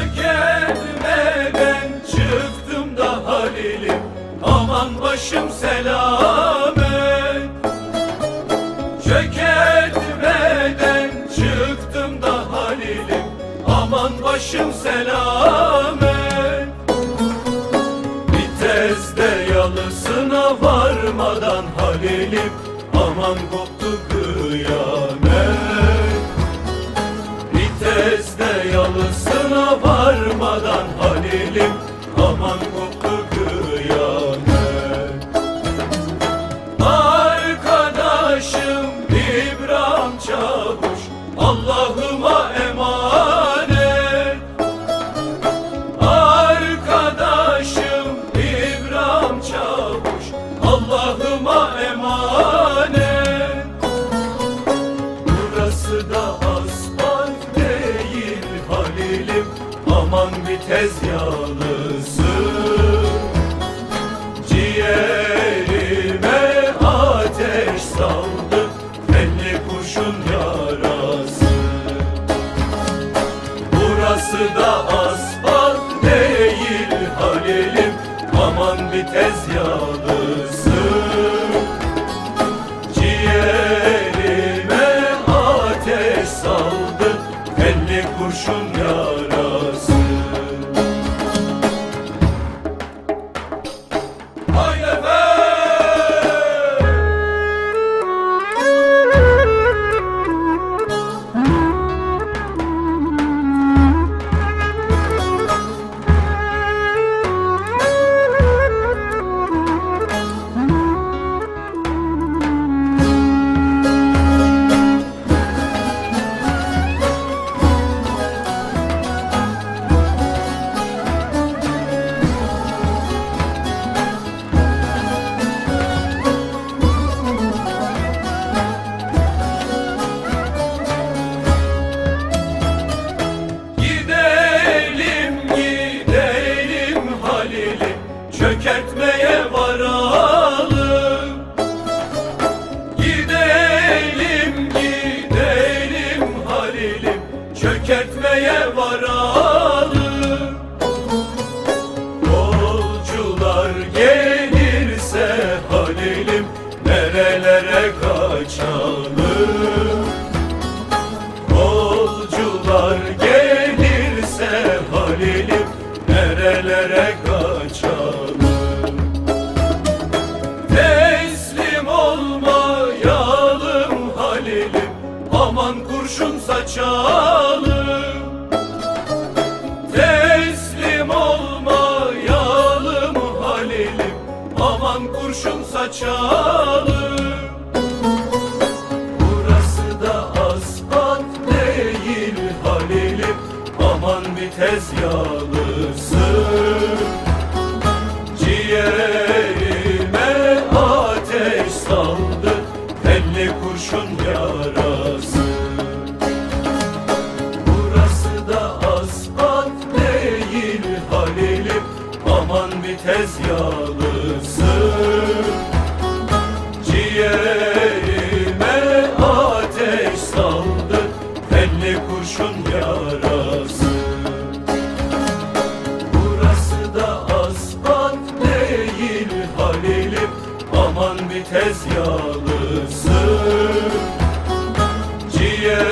Çökerme ben çıktım da halilim. Aman başım selamet. Çökertmeden çıktım da halilim. Aman başım selamet. Vitezde yalısına varmadan halilim. Aman koptu kıyamet. Vitezde yalısına varmadan Halil'im Aman Aman vites yağlısı Ciğerime ateş saldı Telli kurşun yarası. Burası da asfalt değil Halil'im Aman vites yağlısı Meine saçalım Teslim olmayalım Halil'im? Aman kurşun saçalım Yağlısı Ciğerime ateş saldı Telli kurşun yarası. Burası da asfalt değil Halil'im Aman vites yağlısı Ciğerime